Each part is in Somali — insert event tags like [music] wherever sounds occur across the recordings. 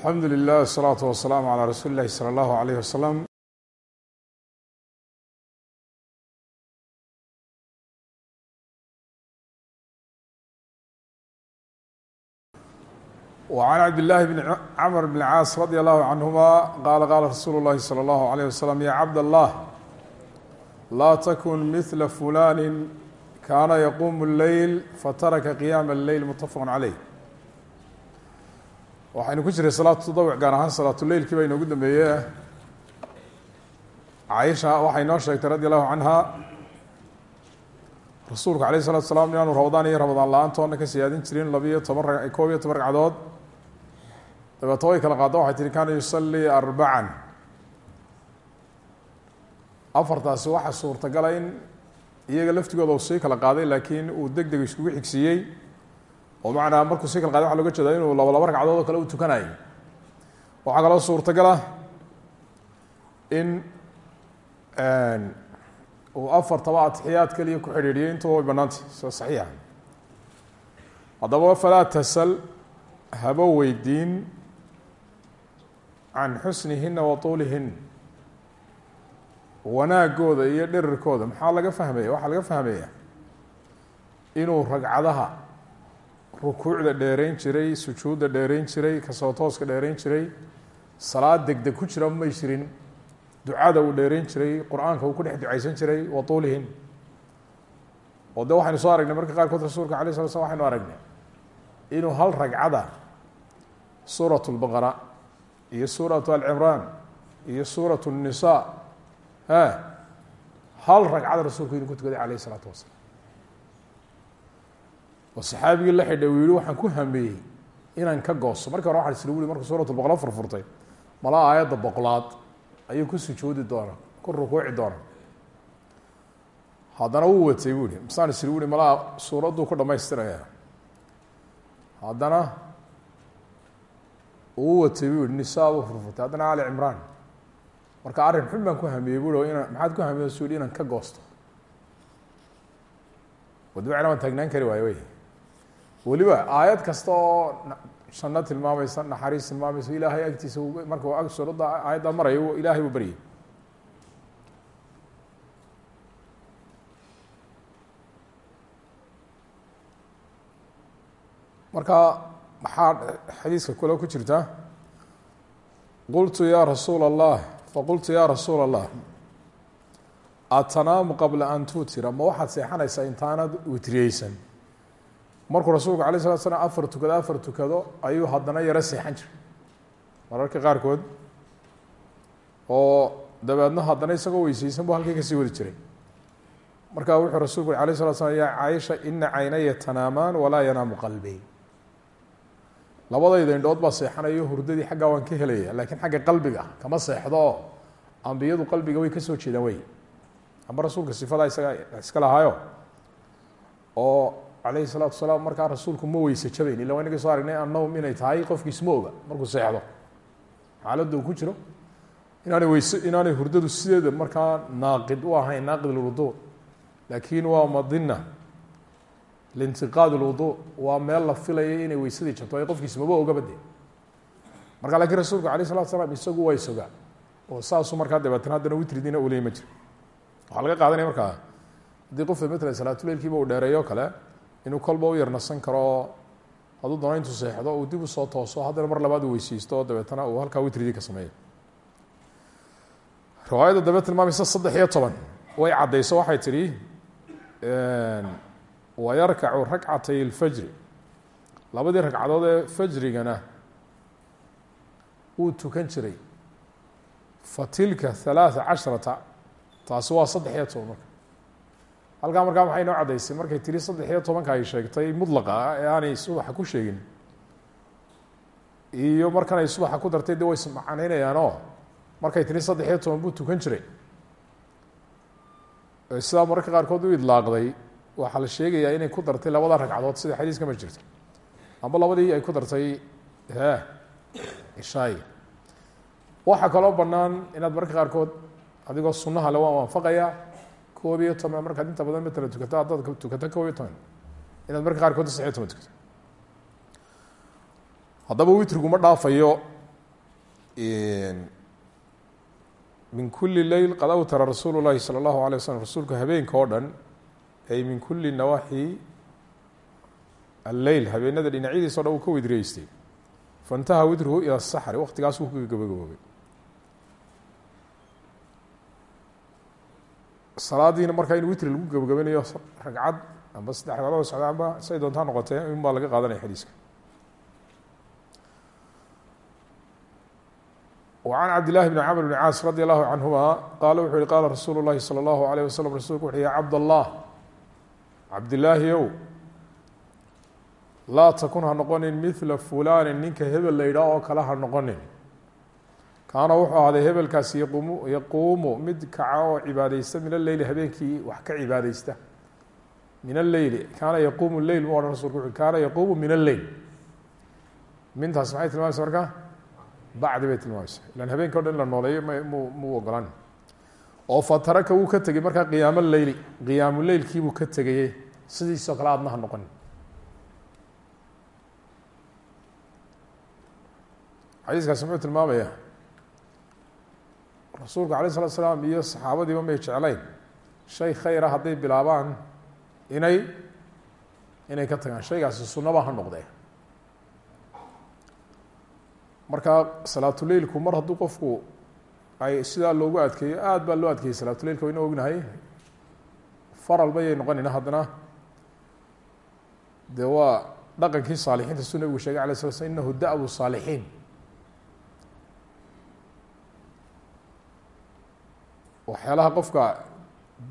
alxamdu lilah wasalaatu wasalaamu calaa rasuuli illahi sala allahu alayh wasalam وعn cabd الlahi bn cmr bn caas radي allahu canهuma qala qala rasuulu اllahi slى اllahu عalيه waslm ya cabd allah laa takun mثla fulani kaana yaquum الleyl fataraka qiyaam الleyl mutafaq عaleyh waxaynu ku jiray salaatu tadawuc gaar ahaan salaatuleylkii baa inoogu dambeeye caaisha waxay noo sheegtay radi allahu canha rasuulku alayh الsalatu salaam inaanu ramadaan iyo ramadaan la'aantoona ka siyaadin jirin labiyo toban koob iyo toban ragcadood. Dabeeto way kala qaado waxay tihi kaana yusalii arbacan afartaasi waxaa suurtagala in iyaga laftigooda uu sii kala qaaday laakiin uu deg deg iskugu xigsiiyey oo macnaa markuu sii kala qaaday waxa loga jeeda inuu laba laba ragcadood oo kale u tukanayo. Waxaa kaloo suurtagala in uu afartaba atixiyaad keliya ku xidhiidhiyey intuba way banaantay sida saxiixa. Haddaba falaa tasal haba weydiin can xusnihina wa tuulihin. Wanaagooda iyo dhirirkooda. Maxaa laga fahmaya waxaa laga fahmaya inuu ragcadaha rukuucda dheereyn jiray sujuudda dheerayn jiray ka soo tooska dheerayn jiray salaad degdeg ku jira may jirin ducada uu dheerayn jiray qur'aanka uu ku dhex ducaysan jiray watuulihin oo de waxaynu soo aragnay marka qaarkood rasuulka alay sala slam waxaynu aragnay inuu hal ragcada suurat lbaqara iyo suuratu alcimraan iyo suuratu nisa hal ragcada rasuulku inuu ku tukaday alayh salaatu wasalaam oo saxaabigii la xidhay uu yihi waxaan ku hameeyey inaan ka goosto markii hore waxa isla wuli markuu suurat lbaqara furfurtay malaa aayadda boqolaad ayuu ku sujuudi doona ku rukuuci doona haddana wuu watay bu ihi isla wuri malaa suuradduu ku dhamaystiraya haddana uu watay bu yihi buu furfurtay. Haddana ali cimraan marka arrin xun ku hamiyey bu i inaan maxaad ku hamiye su inaan ka goosto? Wadbacna waan taagnaan kari waayo wey weliba aayad kasta oo sano tilmaamaysa naxariis tilmaamayso ilaahay agtiisa marka suuradda aayaddaa marayo ilahay u baryay marka maxaa xadiiska kule ku jirta? Qultu ya rasuul allah faqultu ya rasuul allah atanaamu qabla an tuutira? Ma waxaad seexanaysaa intaanad witriyeysan markuu rasuulku alay slat slam afar tukado afar tukado ayuu haddana yaro seexan jiray. Mararka qaarkood oo dabeedna haddana isagoo weyseysan bu halkii ka sii wadi jiray. Markaa wuxuu rasuulku alay slat slam ya caaisha ina caynaya tanaamaan walaa yanaamu qalbi. Labadayda indhood baa seexanayo hurdadii xaggaa waan ka helaya laakiin xagga qalbiga kama seexdo. Oo ambiyadu qalbiga way ka soo jeedaan wey amba rasuulka sifadaa isaga iska lahaayo oo calayhi salaatu wasalaam markaa rasuulku ma weyse jabayn waa inagii so aragnay annahum inay tahay qofkiisma oga markuu seexdo. Xaaladda uu ku jiro. Inaanay weyse inaanay hurdadu sideeda markaa naaqid u ahayn naaqid lwudu laakiin waa madina lintiqaad lwudu waa meel la filaya inay weysadii jabto ay qofkiismaba ogaba de marka lakiin rasuulku alayh salatu salaam isagu waa sogaa. Oo saasuu markaa dabeetana haddana witridiina uley ma jiro waxaa laga qaadanaya markaa haddii qofka matala salaatuleilkiiba uu dheereeyo kale inuu kolba u yarnasan karo oo hadduu doono intuu seexdo uu dib u soo tooso haddana mar labaad uu weysiisto oo dabeetana uu halkaa witridii ka sameeyo riwaayadda dabe tilmaamaysa saddex iyo toban. Way caddayso waxay tidhi wayarkacu rakcatay اlfajri labadii ragcadood ee fajrigana wuu tukan jiray. Fatilka halaaثa casharata taasi waa saddex iyo toban marka halkaa markaa maxay noo caddaysay. Markay tiri saddex iyo tobanka ay sheegtay mudlaqa ah ee aanay ku sheegin. Iyo markan ay subaxa ku dartay de way ismacnaynayaanoo markay tiri saddex iyo toban buu tukan jiray. Sidaa mararka qaarkood u idlaaqday. Waxaa la sheegayaa inay ku dartay labada ragcadood sida xadiiska ma jirto. Amba labadii ay ku dartay he ishaay. Waxaa kaloo banaan inaad mararka qaarkood adigoo sunaha le waan koob iyo toban markaad inta badan matala tukato haddaad tukato koob iyo toban inaad marka qaarkood saddex iyo toban tukato haddaba witrigu ma dhaafayo min kuli leyl qad awtara rasuulu llahi salى اllahu alيه waslm rasuulku habeenka oo dhan ay min kuli nawaaxi alleyl habeenada dhinacyadiisa o dhan uu ka widreystay faintaha widruhu ilى saxri waqtigaasuu ka gabagaboobay salaadiina markaa in witri lagu gabagabanayo ragcad amba saddex ragcadood socda amba say doontaa noqotee in baa laga qaadanaya xadiiska وعن cبد للh بن cمر بن cاaص رضي الله عنهma qال wuxuu hi qاla رasuul الlahi slى الlaه عليه وsلم rasulku wuxu ya cabd الlah cabdالlaahi ow laa takun ha noqonin mثla fulani ninka hebel la ydhaah oo kale ha noqonin kaana wuxuu ahaaday hebelkaasi yaquumu mid kaca oo cibaadeysta min aleyli habeenkii wax ka cibaadeysta min aleyli kaana yaquumu leyl mu rasulku kaana yaquumu min aleyl mintaas maxay tilmaamaysa marka bacdi bay tilmaamaysa ilan habeenka o dhan la nooleeyo mu muu ogolaan oo fataraka wuu ka tegey markaa qiyaamo leyli qiyaamu leylkiibuu ka tegayey sidiisoo kale aadna ha noqon. Xadiiskaasi muxuu tilmaamaya rasuulka alay slat slaam iyo saxaabadiiba may jeclayn. Shay khayra hadday bilaabaan inay inay ka tagaan. Shaygaas sunaba ha noqdee. Marka salaatuleilku mar haddu qofku ay sidaa loogu adkeeyo aad baa loo adkeeyey salaatuleilka wayna ognahay. Faral bayay noqonayna haddana. Dee waa dhaqankii saalixiinta suu nabigu sheegay ala sla sl inahu dabu saalixiin. Waxyaalaha qofka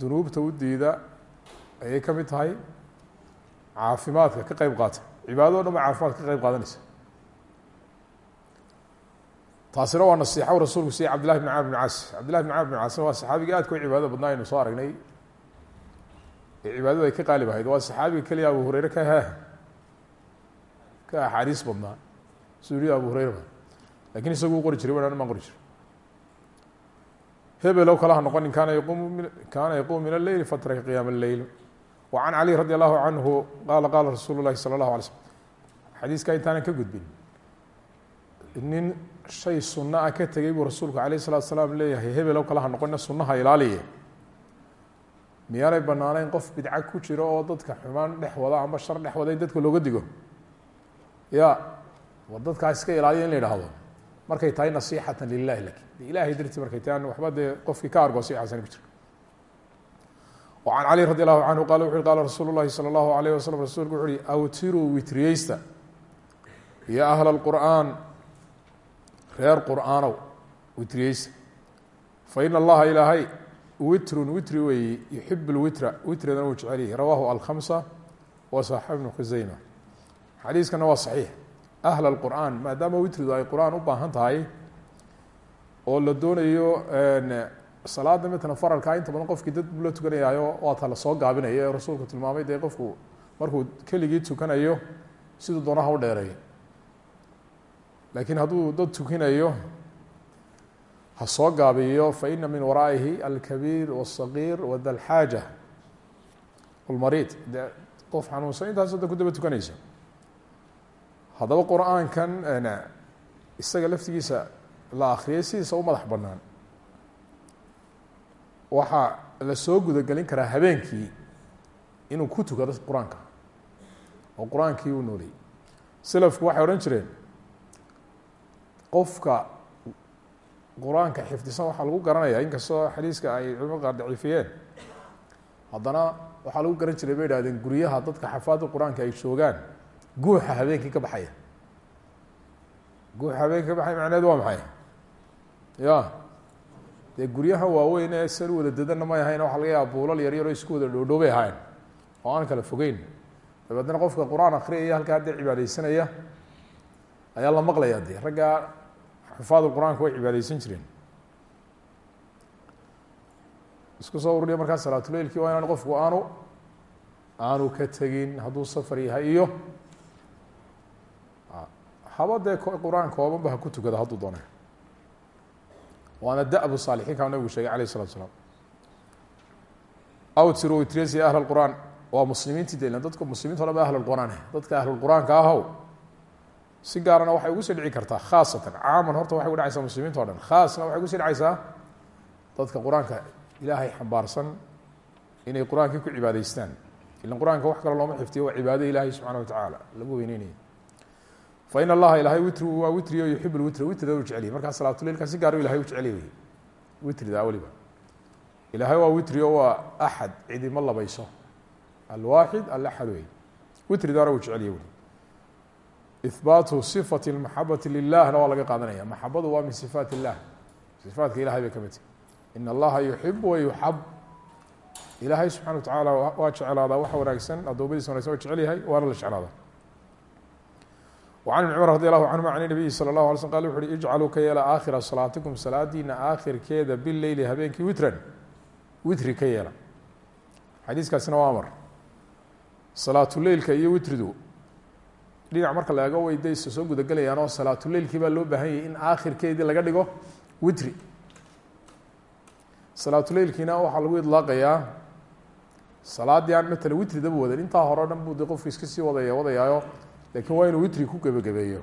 dunuubta u diida ayay ka mid tahay. Caafimaadka ka qeyb qaata. Cibaadado dhan ba caafimaad ka qeyb qaadanaysa. Taasina waa nasiixo rasuulku siya cabd llahi bn camr bn caas. Cabd llahi bn camr bn caasna waa saxaabigii aadka u cibaadada badnaa aynu soo aragnay. Ee ay ka qaalib ahayd waa saxaabiga keliya abu hureyre ka ha. Ka axaadiis badnaa. Yihi abu hureyre ba. Isagu qori jiray wan maan qori jiray hebelow kala ha noqonin kaana yaquumu min alleyli fatraka qiyaama alleyl wacan cali radi allahu canhu qaala qaala rasuulu llahi sala allahu alay slm xadiiska intaanan ka gudbin. Nin shay sunno ah ka tegey buu rasuulku alayh salatu salaam leeyahay hebelow kala ha noqonina sunnaha ilaaliye. Miyaanay banaanayn qof bidca ku jiro oo dadka xumaan dhex wada amba shar dhex wada dadka looga digo? Ya war dadkaas iska in la markay tahay nasixatan lilahi laakiin ilahay dartii markay tahay waxba dee qofkii ka argoosayxasani ku jir an cali radi allahu canhu qala wuxu qala rasuulu llahi salى allahu alayh waslm rasulku wuxu uhi awtiruu witriyeysta ya ahla اlqur'aan reer qur'aanow witriyeysta faina allaha ilaahay witrun witri weeye yuxib lwitra witridana wuu jecel yahi rawahu alkhamsa wa saxa ibnu khusayma xadiiskana waa saxiix ahl اlqur'aan maadaama witridu ay qur'aan u baahan tahay oo la doonayo salaada matala faralkaa inta badan qofkii dad buu la tukanayaayo waata la soo gaabinaya ee rasuulku tilmaamay dee qofku markuu keligii tukanayo siduu doona ha u dheereeyo laakiin hadduu dad tukinayo ha soo gaabiyo faina min waraa'ihi alkabiir wالصagiir wada lxaaja wاlmariid de qof xanuunsan intaas da ku daba tukanaysa haddaba qur'aankan isaga laftigiisa la akriyay sidiisa u madax banaan waxaa la soo gudagelin karaa habeenkii inuu ku tukado qur'aanka oo qur'aankii uu nooliyey selafku waxay odhan jireen qofka qur'aanka xifdisan waxaa lagu garanaya inkastoo xadiiska ay culimada qaar daciifiyeen. Haddana waxaa lagu garan jiray bay ihahdeen guryaha dadka xafaada qur'aanka ay joogaan guuxa habeenkii ka baxaya. Guuxa habeenkii ka baxaya macneed waa maxay? Ya. Dee guryaha waaweyn ee sal wada dadana may ahayn waxa laga yaaba buulal yar isku wada dhoodhoobay ahayn oo aan kala fogeyn. Dabeedna qofka qur'aan akriyaya halkaa haddee cibaadeysanaya ayaa la maqlaya dee. Raggaa xufaadu qur'aanka way cibaadeysan jireen. Isku soo ururiya markaa salaatuleilkii waa inaan qofku aanu aanu ka tegin hadduu safar yahay iyo haba dee qur-aan koobanba ha ku tukada hadduu doona waana dabu saalixiin kaa nabigu sheegay alayh الsalatu slaam awtir witresi ahl اqur'aan waa muslimiintii de dadka muslimiinta o dhan ba ahl qur'aan dadka ahlulqur'aanka ahow si gaarana waxay ugu sii dhici kartaa khaasatan caaman horta waxay udhacaysaa muslimiinta o dhan khaasna waxay ugusii dhacaysaa dadka qur-aanka ilaahay xambaarsan inay qur-aankii ku cibaadeystaan ilan qur-aanka wax kale looma xiftiyo waa cibaado ilaahay subxana wa tacaala lagu weyneynayo fa in allaha ilaahay witrigu waa witriyo yuxib lwitra witrida u jeceliy markaa salaatuleilka si gaar ilahay u jeceliy witrida weliba ilaahay waa witrio waa axad cidima labayso alwaaxid alaxad wey witridaana uu jeceliye wey ihbaatu sifati lmaxabati lilahna waa laga qaadanaya maxabadu waa min sifaat illah sifaatka ilahay bay ka mid allaha yuxib wa yuxab ilaahay subxana wa tacaala waa jeclaadaa waxa wanaagsan adoomadiisa wanagsan waa jecel yahay waana la jeclaada وعن بن cمر رضي الله عنهma عن النبي slى الله علي sلم qال وxu uhi اجcaluu ka yeela aakhira صلاatiكم salaadiina aakhirkeeda bileyli habeenkii witran witri ka yeela xadiiskaasina waa amar salaatuleilka iyo witridu dhinac marka la eego way de is soo gudagelayaan oo salaatuleilkii baa loo baahan yahay in aakhirkeedii laga dhigo witri salaatuleilkiina waxaa lagu idlaaqayaa salaadii aan matala witridaba wadan intaa hore o dhan buu de qofku iska sii wadaya wadayaayo lakin waa inuu witri ku gebagabeeyo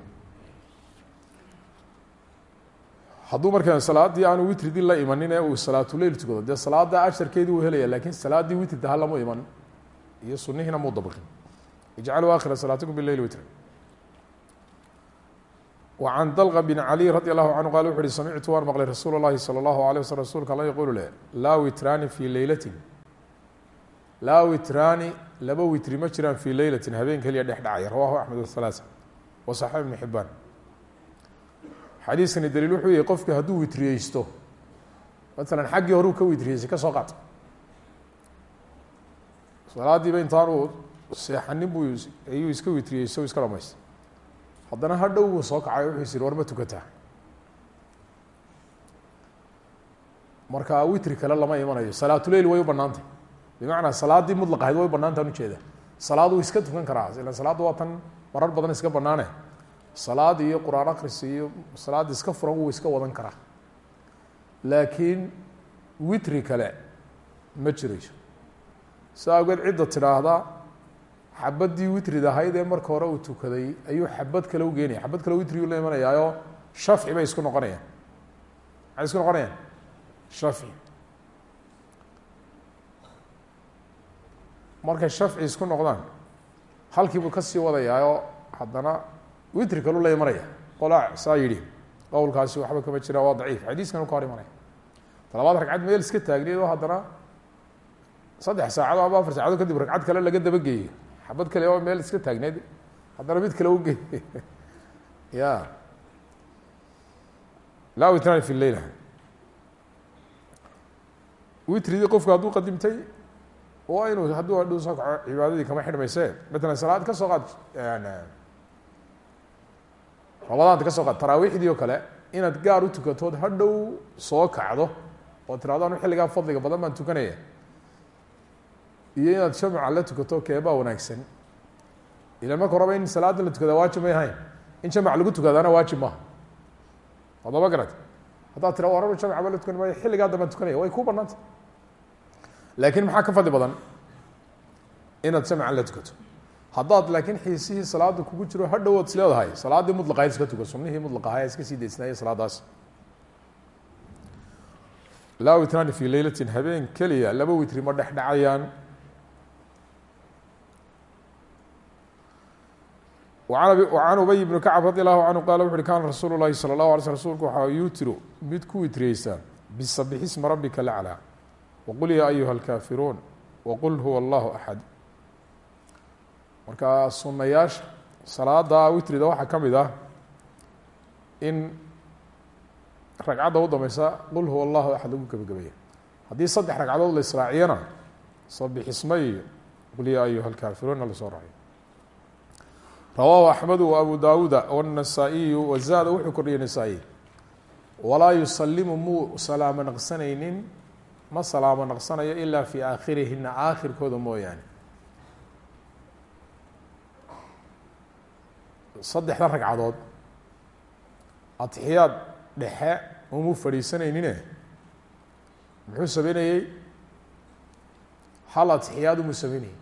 hadduu markaa salaadii aanu witridii la imanin ee uu salaatuleil tukado dee salaada asharkeedii uu helaya lakin salaadii witrida ha lamu iman iyo sunihiina muu dabaqin ijcaluu akhira salaatikum bileyl witr وعن dلق بن علي رضي الله عنه qال وxu uhi samictu waan mqlay rasuul الlahi slى الlaه عليه وsلم rsulka alla yqulu leh laa witraani fي leylati laa witraani laba witri ma jiraan fi leylati habeen keliya dhex dhacaya. Rawahu axmed wahalaaثa wa saxiix ibnu xibaan xadiiskani daliil wuxuu yahay qofki hadduu witriyeysto masalan xaggii horuu ka witriyeystay ka soo qaat salaadiiba intaan uu seexanin bu ayuu iska witriyeysto iska dhamaystay haddana ha dhow buu soo kacay wuxuu isiri war ma tukataa. Marka witri kale lama imanayo salaatuleyl way u banaantay bimacnaa salaadii mudlaq ahayd way u banaantaan ujeeda salaad uu iska tukan karaa ila salaadda waa tan marar badan iska banaane salaad iyo qur'aan akris iyo salaad iska furan wuu iska wadan karaa. Laakiin witri kale ma jirayso. Saa awgeed cidda tidhaahda xabadii witrida ahayd ee marka hore uu tukaday ayuu xabad kale u geenaya. Xabad kale witrigu la imanayaayo shafci bay isku noqonayaan. Maxay isku noqonayaan? Shafci markay shafci isku noqdaan halkiibuu ka sii wadayaayo haddana witri kalu la imanaya. Qolaa saa yidhi. Qowlkaasi waxba kama jiraan waa daciif. Xadiiskan u ka hor imanaya. Talabaad ragcad meel iska taagneed oo haddana saddex saacado ama afar saacado kadib ragcad kale laga dabageeyo xabad kale oo meel iska taagneed haddana mid kale ugeey [laughs] ya laa witrani fi leyla witridii qofku hadduu qadimtay waa inuu hadduu hadhuu soo cibaadadii kama xidhmayse matalan salaad ka soo qaad ramadaanta ka soo qaad taraawiixdii oo kale inaad gaar u tukatood hadhow soo kacdo oo tirahdo anu fadliga badan baan tukanaya iyo inaad jamca la tukato keebaa wanaagsan. Ilan marka horaba in la tukadaa waajib may ahayn. In jamac lagu tukadaana waajib maaha. Adama garat haddaad tira waraba la tukan maayo xilligaa dambaan way ku banaanta laakiin maxaa ka fadli badan inaad jamcan la tukato haddaad laakiin xiisihii salaada kugu jiro hadhow ad is leedahay iska tuka sunihii mutlaq ahaa iska sii daysnaaya salaadaas laa witrani fi leylatin habeen keliya laba witri ma dhex dhacayaan an ubay bn kacb radi allahu canhu qala wuxu uhi kana rasuulu lahi salى اlahu alay sl rsulku waxaa yutiru mid ku witriyeysaa bisabix isma rabika wqul yaa ayuha alkaafiruun waqul huwa allahu axad marka sunnayaasha salaada witrida waxaa ka mid ah in ragcadda u dameysa qul huwa allahu axad lagu gebagabaya haddii saddex ragcadood la israaciyana sabixisma iyo qul yaa ayuha alkaafiruuna la soo raaciyo rawaahu axmedu wa abu daawuuda wاnasaa'iyu wazaada wuxuu kordhiyay nasaa-iy walaa yusalimu muu salaamo naqsanaynin ma salaamo naqsanayo ilaa fi aakhirihina aakhirkooda mooyaane. Saddexda ragcadood atixiyaad dhexe umuu fadhiisanaynine muxuu sameynayey? Hal atixiyaad umuu sameynayey?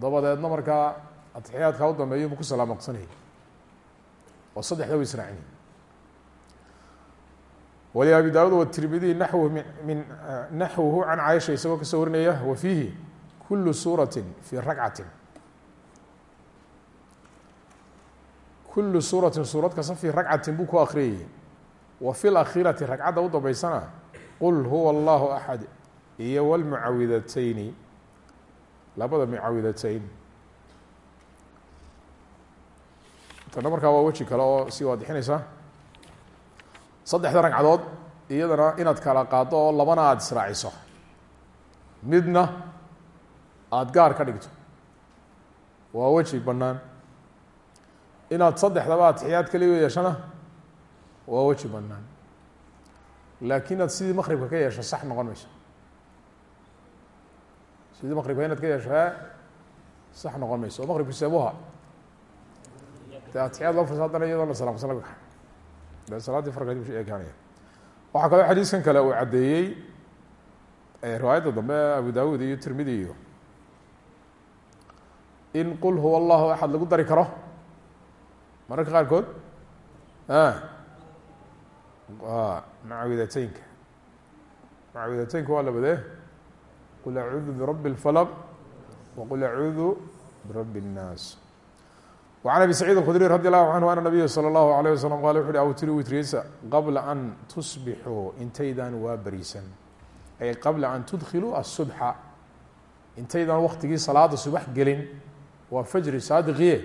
Dabadeedna markaa atixiyaadkaa u dambeeyo buu ku salaam naqsanayay oo saddexda wa israacini abi daawud wtirmidiy naxwhu naxwuhu can caaisha isagoo ka soo warinaya wa fiihi kulu suurati fi ragcatin kulu suuratin suurad kasta fii ragcatin buu ku akriyayey wa fi lakhirati ragcadda u dambeysana qul huwa allahu axad iyo wlmucawidateyni labada mucawidatayn. Tana markaa waa weji kale oo sii waadixinaysa saddexda ragcadood iyadana inaad kala qaado oo labana aada israaciso. Midna aada gaar ka dhigto. Waa weji bannaan. Inaad saddexdaba atixiyaad kaliga yeeshana waa weji bannaan. Laakiin inaad sidii maqribka ka yeesho sax noqon mayso. Sidii maqribka inaad ka yeesho e sax noqon mayso. Oo maqribka seebuha de atixiyaad loo fursa haddana iyadoo la salamsan laga kaxay de salaaddii farka dib eekaanaya waxaa kaloo xadiiskan kale uu caddeeyey riwaayadda dambe abu dawud iyo tirmidi iyo in qul huwa allahu axad lagu dari karo mararka qaarkood macawidateynka macawidateynka waa labadee qul acuudu birabbi اlfalq waqul acuudu birabbi الnaas وعن أبي سعيد الkdري رضي الله عنه أن النبي صلى الله عليه وسلم qال وxu hi awtiri witriyeysa qabla an تصbixuu intaydaan waa beriisan ay qabla an tudkiluu الصubxa intaydaan waktigii salaada subax gelin waa fajri saadiqiye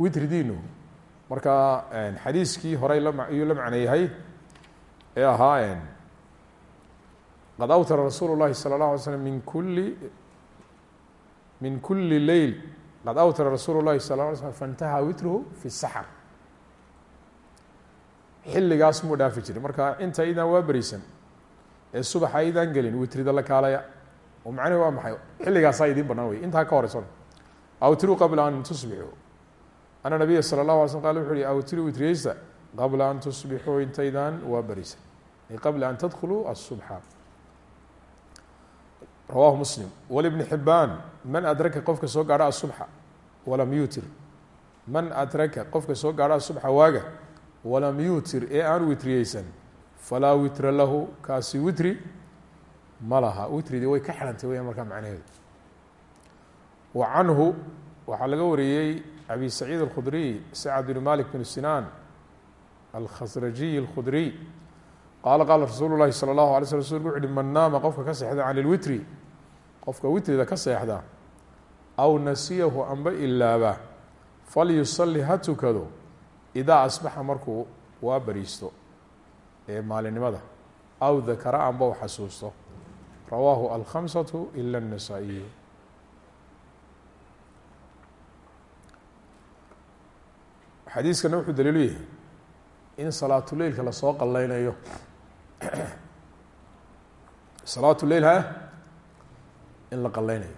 witridiinu marka xadiiskii horey iyuu la macno yahay ee ahaa qad awtara rasuul الlahi salى الlaه alay slم min kuli min kuli leyl qad awtara rasuul lahi sal ly slm faintahaa witruhu fi saxar. Xilligaas muu dhaafi jiray. Marka inta idaan waa berisan ee subaxa idaan gelin witrida la kaalaya. Oo macnehi waa maxay? Xilligaasaa idiin banaan wey intaa ka horeysan awtiru qabla an tusbixuu ana nabiya sala اlahu ala slm qal wuxu uhi awtiru witriyeysta qabla an tusbixuu intaydaan waa berisan qabla an tadkuluu asubxa rawahu muslim. Walibni xibaan man adraka qofka soo gaadha asubxa walam yuutir man adraka qofka soo gaadha asubxa waaga walam yuutir ee aan witriyeysan falaa witra lahu kaasi witri ma laha. Witridii way ka xidhantay weyaan markaa macnaheedu. Wa canhu waxaa laga wariyey abi saciid alkhudriy sacad bn malik bn sinaan alkhasrajiy alkhudriy qaala qaala rasuulu llahi salى اllahu alay sl rasulku wuxu uhi man naama qofka ka seexda can ilwitri qofka witrida ka seexda aw nasiyahu amba ilaaba falyusali ha tukado idaa asbaxa markuu waa bariisto ee maalinimada aw dakara amba u xasuusto rawaahu alkhamsatu ila الnasaa-iy xadiiskana wuxuu daliilu yahay in salaatuleilka la soo qaleynayo salaatu leil ha in la qaleynayo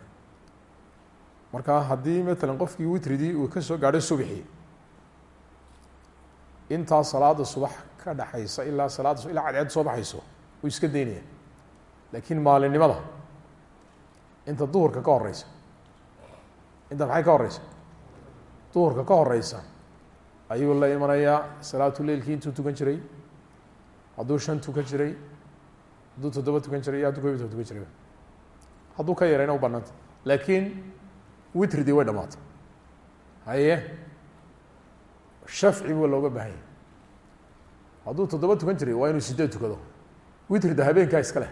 marka haddii matalan qofkii witridii uu ka soo gaadhay subxii intaa salaada subax ka dhaxaysa ilaa salaada ilaa cadceed soo baxayso uu iska daynaya. Laakiin maalinimada inta duhurka ka horeysa inta maxay ka horeysa duhurka ka horeysa ayuu la imanayaa salaatu leilkii intuu tukan jiray hadduu shan tukan jiray hadduu toddoba tukan jiray iyo hadduu kob iyo tukan jiray. Hadduu ka yarayna u banaanta laakiin witridii way dhamaatay haye shafci buu looga baahan yahay hadduu toddoba tukan jiray waa inuu sideed tukado. Witrida habeenkaa iska leh.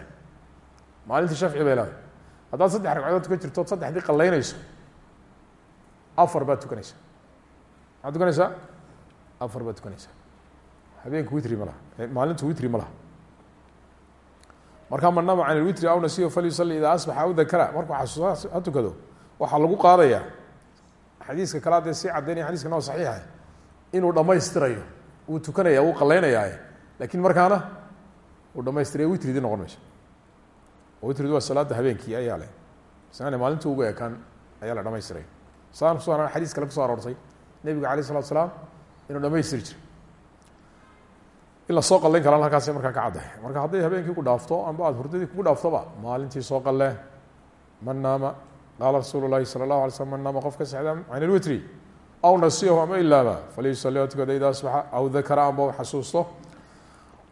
Maalintii shafci bay leedahay. Haddaad saddex ragcadood tukan jirto od saddexdii qaleynayso afar baad tukanaysaa. Maxaad tukanaysaa? Afar baad tukanaysaa. Habeenku witri ma laha. Maalintu witri ma laha. Markaa man can ilwitri aw nasiyo falyusali idaa asbaxa aw dakara. Markuu xasuusa ha tukado waxaa lagu qaadayaa xadiiska kale adee sii caddeynaya xadiska noo saxiixa inuu dhamaystirayo wuu tukanaya wuu qaleynayaa laakiin markaana uu dhamaystiraya witridii noqon mayso witridu waa salaada habeenkii ayaa leh. Isnaane maalintii ugu ekaan ayaa la dhamaystiraya saan kuso xadiis kale kuso aroortay. Nebigu alayh isalatu salaam inuu dhamaystiri jiray. In la soo karaan halkaas markaa ka caddahay. Marka hadday habeenkii ku dhaafto amba aad hurdadii kugu dhaaftoba maalintii soo qalle man naama qaala rasuulu llahi sala allahu alay slm man naama qof ka sexda can ilwitri aw nasiyahu ama ilaaba falyusali o tukada ida asbaxa aw dakara amba xasuusto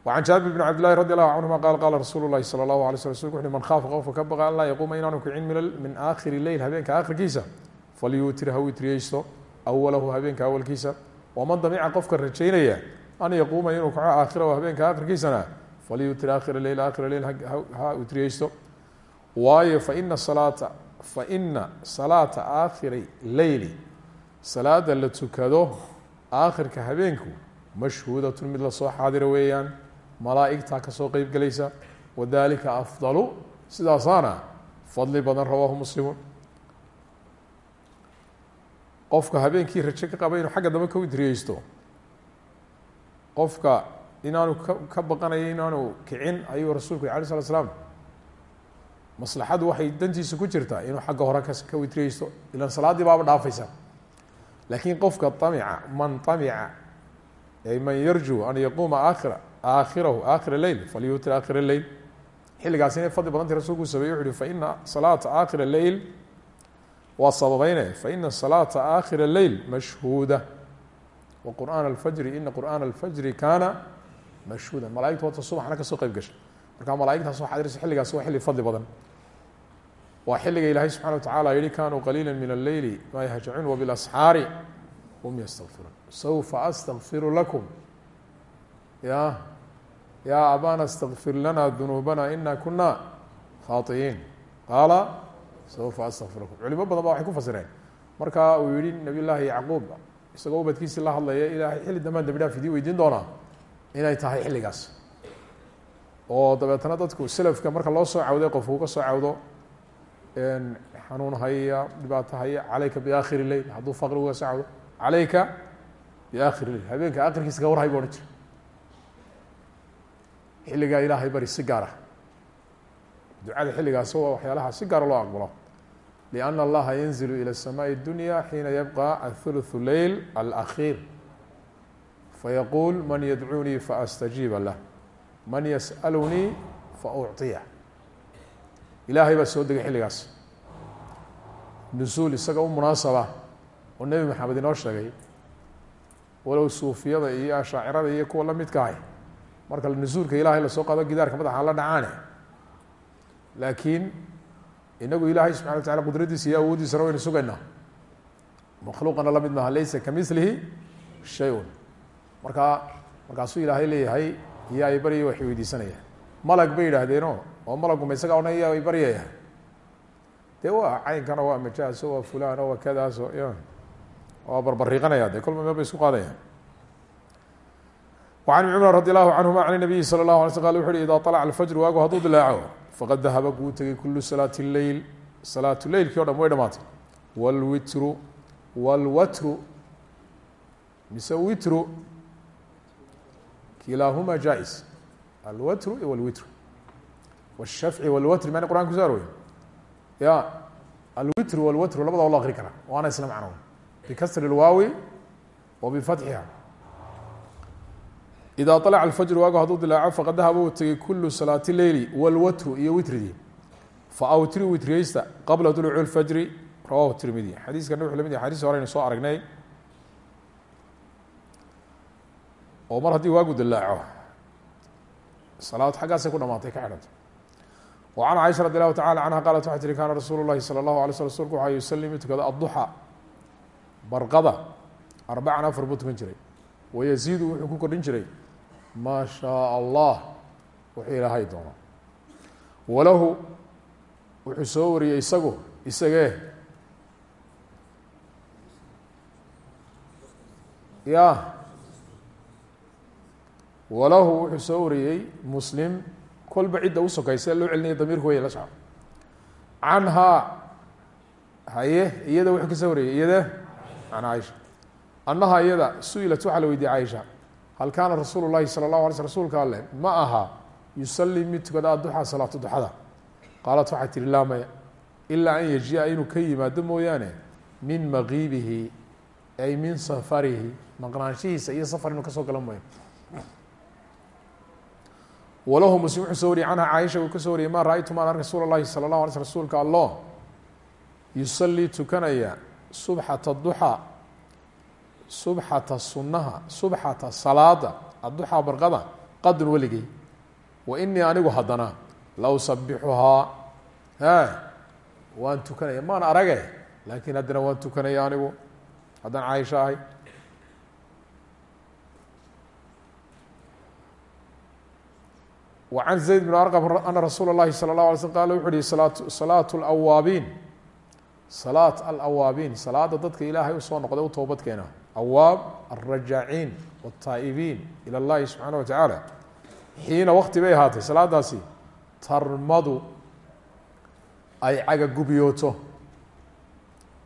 وعن jaaبir بن cبd للhi رضي الله عنهma qال qala rasuul الlahi slى الlaه عليه sل rsulk وxu man khaafa qofka ka baqa an laa yaquuma inaanu kicin min aakhiri leyl habeenka aakhirkiisa falyuutir ha witriyeysto awalahu habeenka awalkiisa waman damica qofka rajaynaya an yaquuma inuu kaco aakhirahu habeenka aakhirkiisana falyuutir aakhira leyl aakhira leyl ha witriyeysto waayo faina salaata faina salaata aakhiri leyli salaada la tukado aakhirka habeenku mashhuudatun mid la soo xaadiro weeyaan malaaigtaa ka soo qeyb gelaysa wadalika afdalu sidaasaana fadli badan rawaahu muslimuun qofka habeenkii raje ka qaba inuu xagga dambe ka witriyeysto qofka inaanu ka baqanayo inaanu kicin ayuu rasuulku yih alay slat slaam maslaxadu waxay dantiisa ku jirtaa inuu xagga hore ka ka witriyeysto ilan salaaddii baaba dhaafaysa. Laakiin qofka amica man amica ay man yarju an yaquuma aakhira aakhirahu aakhira leyl falyuutir aakhira leyl. Xilligaas inay fadli badantay rasulku sameeye wuxu uhi faina salaata aakhira leyl. Waa sababayne faina salaata aakhira leyl mashhuuda. Wa qur'aan alfajri ina qur'aana alfajri kaana mashhuuda. Malaigtu wata subaxna ka soo qeyb gashay markaa malaigtaas waa xadiraysa xilligaas waa xilli fadli badan. Waa xilliga ilaahay subxana wa tacala yihi kanuu qaliila min alleyli ma yahjacuun wabilasxaari hum ystakfiruun saufa astakfiru lakum? Ya ya abana اstakfir lana dunuubana ina kuna khaaطiyiin qaala saufa astakfir lakum. Culimo badan ba waxay ku fasireen. Marka uu yihi nabiy llaahi yacquub isagoo ubadkiisii la hadlaya ilaahay xilli dambaan dambi dhaaf idii weydiin inay tahay xilligaas oo dabeetana dadku selafka marka loo soo cawday qofku ka soo cawdo xanuun haya dhibaato haya calayka biaakhiri leyl hadduu faqri uga soo cawdo calayka biaakhiri leyl habeenka akhirkiisa ka warhay bu odhan jira xilligaa ilaahay bari si gaar ah ducada xilligaas waa waxyaalaha si gaara loo aqbalo lianna allaha yanzilu ila الsamaءi اdunya xiina yabqa athulutث leyl alأkhir fayaquul man yadcuunii faastajiiba lah man yasأalunii faucطiya ilaahay baa soo degay xilligaas. Nusuul isaga u munaasaba oo nebi maxamed inoo sheegay walow suufiyada iyo ashaacirada iyo kuwa la ahay marka nusuulka ilaahay la soo qaado gidaarka madaxa la dhacaane. Laakiin inagu ilaahay subxana wa tacala qudradiisa iyo awooddiisana waynu sugaynaa makhluuqana la mid maaha laysa kamilihi shay-un. Markaa markaasuu ilaahay leeyahay iyo ay barya waxay weydiisanayaan malag bay yidhaahdeeno oo malaguma isaga odhan iya ay baryaya dee waa caynkana waa majaaso waa fulano waa kadaaso y waa barbariiqanaya de kolba meel bay isku qaadayaan وعن بن cمر رضي الله عنهma عن النبي صلى الله علي sل qال وxu uhi إdا طلع الفجر waagu hadduu dilaaco faqad dahaba kuu tegay kulu salaaة الleyl salaatu leylkii o dhan way dhamaatay wاlwitru wاlwatru mise witru kilaahuma jائز alwatru iyo wاlwitru والshafci wاlwatri mana qurآan kuso arooy ya alwitru wاlwatru labada lo akri karaa waana isla macno bikasri اlwaawi wa bifatxiha ida طلca الfجر waagu hadduu dilaaco faqad dahaba uu tegey kulu salaati leyli wاlwatru iyo witridii faawtiri witriyeysta qabla duluuci الfajri rawahu tirmidi xadiiskana wuxuu lamid yahay xadiis hore aynu soo aragnay oo mar haddii waagu dilaaco salaad xaggaasay ku dhamaantay ka xidhanto wa can caisha radi allahu tacala canha qaalat waxay tihi kaana rasuulu llahi sala allahu alay sl rsulku waxa yusalimi tukada adduxa barqada arbacan afar buu tukan jiray. Wayaziidu wuxuu ku kordhin jiray maa shaa allah wuxuu ilaahay doono. Walahu wuxuu soo wariyey isagu isagee ya walahu wuxuu soo wariyey muslim. Kolba cidda u sokaysa loo celinaya damiirku way la soco canhaa haye iyada wuxuu ka soo wariyey iyade can caaisha annaha iyada su'ilat waxaa la weydiiyey caaisha hal kaana rasuulu llahi sala ma aha yusalii mid tukada adduxaa salaatu duxada. Qaalat waxay tihi laa maya ilaa an yajiia inuu ka yimaado mooyaane min maqiibihi ay min safarihi. Maqnaanshihiisa iyo safar inuu mooya walahu muslim wuxuu soo wariyey canha caaisha uu ka soo wariyey ma ra'aytu maan ark rasuula llahi sala allahu alay sl rsulka allo yusalii tukanaya subxata duxaa subxata sunaha subxata salaada adduxaa barqada qadun weligay wa inii anigu haddana la usabixuhaa ha waan tukanaya maan arage laakiin haddana waan tukanaya anigu. Haddaan caaisho ahay wa can zayd bn arqam ana rasuula اllahi salى اlه alay slm qala wuxu uhi salaat salaat اlawaabiin salaat alawaabiin salaada dadka ilaahay usoo noqday u toobadkeena awaab alrajaaciin wاtaa'ibiin ilى اllahi subxaana wa tacaala xiina wakti bay ahaatay salaadaasi tarmadu ay cagagubyooto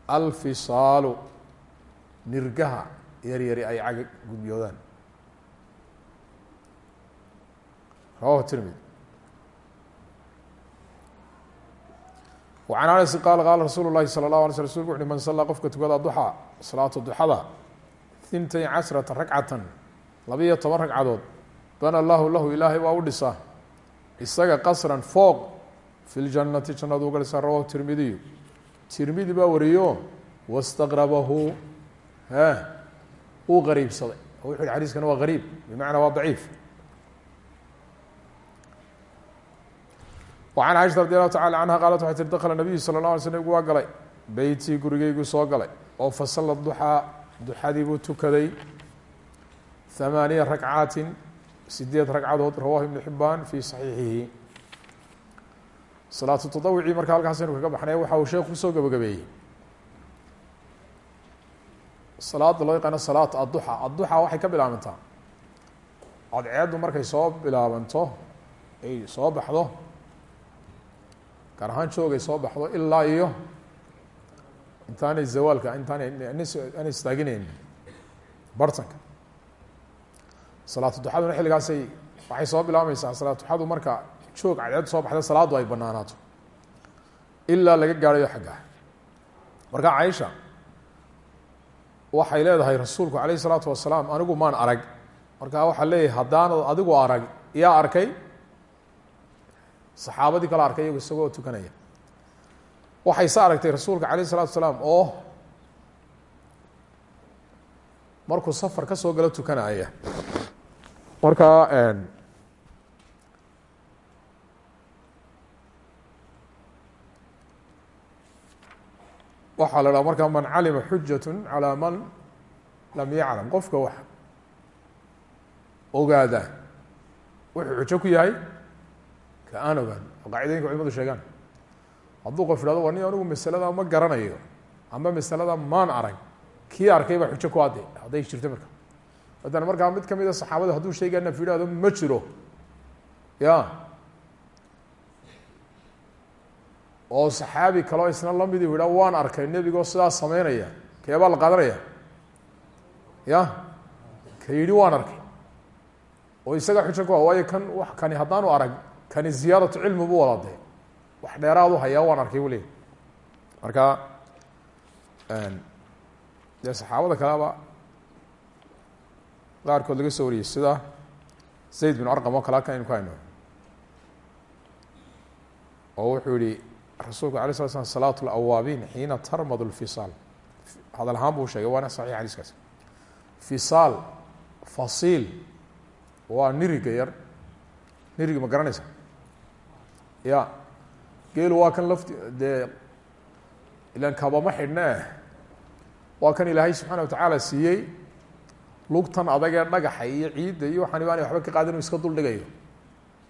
alfisaalu nirgaha yaryari ay cagagubyoodaan rawahu tirmidi wacan anasin qaala qaala rasuulu llahi sala llah alay sl rsulku uxuhi man sallaa qofka tukada duxa salaatu duxada intay cashrata ragcatan labiyo toban ragcadood bana allahu lahu ilaahay waa u dhisaa isaga qasran fooq fi ljannati jannadu uga dhisaa rawahu tirmidiyu tirmidi baa wariyo wastaqrabahu uu qariibsaday oo wuxu hi xadiiskana waa qariib bimacnaa waa daciif وعn caiشha radi allahu tacala canha qaalat waxay tiri dakla nabiyu salى الlه alay sl nbigu waa galay beytii gurigeygu soo galay oo fasala duxaa duxadii buu tukaday ثamaaniya ragcaati sideed ragcadood rawahu ibn xibaan fi صaxiixihi salaatu taطawucii marka halkaasaynu kaga baxnay waxa uu sheekhu kusoo gabagabeeyey salaada loo yaqaano salaat adduxa adduxa waxay ka bilaabantaa cadceeddu markay soo bilaabanto ay soo baxdo gaar ahaan joogay soo baxdo ilaa iyo intaanay zawaalka intaanay aanay istaaginayn bartanka. Salaatu duxaduna xilligaasay waxay soo bilaabmaysaa salaatu duxadu marka joog cadceed soo baxda salaaddu ay banaanaato. Ilaa laga gaadhayo xaggaa marka caisha waxay leedahay rasuulku calayh isalaatu wasalaam anigu maan arag. Marka waxaa leeyahay haddaanad adigu arag yaa arkay saxaabadii kala arkay iyagu isagoo tukanaya. Waxay se aragtay rasuulka calayh isalatu salaam oo markuu safar ka soo galo tukanaya. Markaa waxaa la dhaha markaa man calima xujat calى man lam yaclam. Qofka wax ogaada wuxuu xujo ku yahay ka aan ogaan oo qaacidooyinka culimadu sheegaan. Hadduu qof ihahdo wa nin anigu masalada ma garanayo ama masalada maan arag. Kii arkay baa xujo ku adde hadday jirto marka. Haddana markaa mid kamida saxaabada hadduu sheegaya naf yidhahdo ma jiro. Ya. Oo saxaabi kaloo isna lamidi yidhah waan arkay nebigoo sidaas sameynaya keebaa la qaadanaya? Ya. Ka yidhi waan arkay. Oo isaga xujo ku ah waayo kan kani haddaanu arag kani ziyaadatu cilmi bu wada dee wax dheeraadu hayaa waan arkay leeyay marka dee saxaabada kaleba qaarkood laga soo wariyey sida zayd bin arqam oo kale halkan aynu ku hayno. Oo wuxuu yihi rasuulku alay sla slam salaat lawaabiin xiina tarmad lfisaal hadal ahaan buu sheegay waana saxiix xadiiskaas. Fisaal fasiil waa niriga yar. Niriga ma garanaysa ya geelu waa kan lafti dee ilan kabama xidhne waa kan ilaahay subxaana watacaala siiyey lugtan adagee dhagaxa iyo ciidda iyo waxaan ibaanay waxba ka qaadin iska dul dhigayo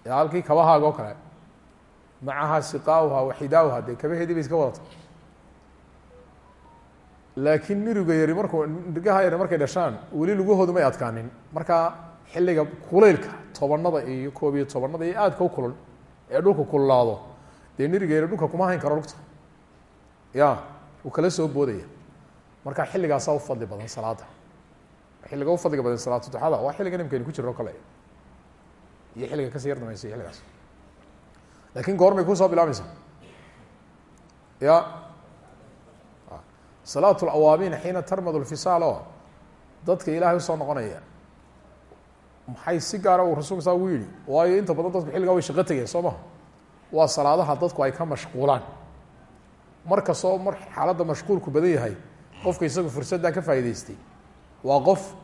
ee halkii kabahaaga oo kale macaha siqaauha waxidaauha dee kabaheedii iska wadata laakiin niriga yari markuu nirgaha yari markay dhashaan weli lugahoodu may adkaanin. Markaa xilliga kulaylka tobanada iyo koob iyo tobanada iyo aadka u kulul ee dhulka kululaado dee niriga yari dhulka kuma hayn karo lugta. Ya uu kala soo boodaya. Marka xilligaasaa ufadli badan salaada xilliga ufadliga badan salaatu duxada waa xilliga nimkaynu ku jirno kale. Iyo xilliga ka sii yar damaysay xilligaas. Lakin goormay ku soo bilaabmaysaa ya. Salaat lawaabiin xiina tarmad lfisaal oo dadka ilaahay u soo noqonaya maxay si gaara uu rasulka saa ugu yihi waayo inta badan dadku xilligaa way shaqo tegeen soo maha waa salaadaha dadku ay ka mashquulaan. Mar kastoo mar xaaladda mashquulku badan yahay qofka isagu fursaddaa ka faa'idaystay waa qof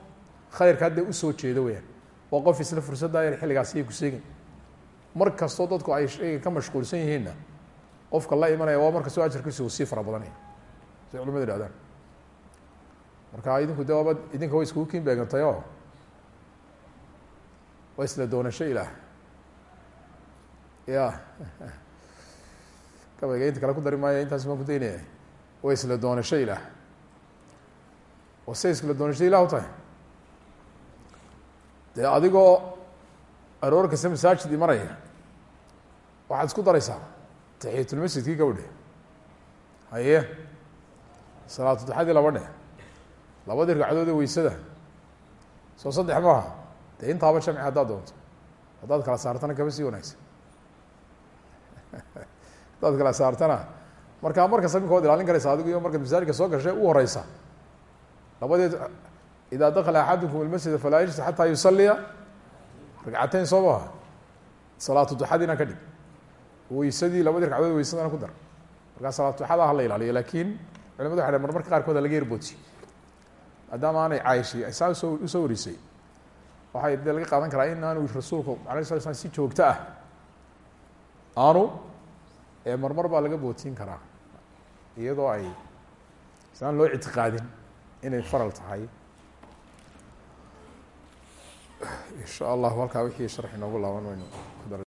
khayrka hadda u soo jeedo weyaan waa qof isla fursaddaa yar xilligaas iyay ku seegin. Mar kastoo dadku ay shayga ka mashquulsan yihiinna qofka la imanaya waa mar kastoo ajarkiisu uu sii fara badanaya. Say culimadu ihahdaan marka idinku de idinka way iskugu kiin beegantay oo waa isla doonasho ilaah. Ya gabayga inta kale ku dari maaya intaas baan ku daynaya waa isla doonasho ilaah. Say isla doonasho ilah u tahay? Dee adigoo aroor kasta masaajid imanaya waxaad isku daraysaa? Taxiyatulmasjidkii gabadhe. Haye. Salaatu daxadii laba dhe labadii ragcadoodee weysada. Soo saddex maaha dee intaaba jamci haddaad doonto. Haddaad kala saartana kaba sii wanaagsan. [laughs] Haddaad kala saartana markaa markasta minka waad ilaalin karaysa adigu iyo markaad masaajidka soo gashay u horeysa labadeed idaa dakala axadukum ilmasjida falaa yajlis xataa yusaliya ragcateyn soo maha salaatu duxadiina ka dhig weysadii labadii ragcadood weysadana ku dar. Markaa salaatu duxada hala ilaaliyo laakiin culimadu waxay mar marka qaarkood laga yarboodsiy maadaama aanay caayishi saa u soo u soo warisay waxay de laga qaadan karaa in aanu rasuulku alay sala slam si joogto ah aanu marmar baa laga boodsiin karaa iyadoo ay isaan loo ictiqaadin inay faral tahay. [sighs] Insha allahu halkaa wixii sharxi noogu laaban waynu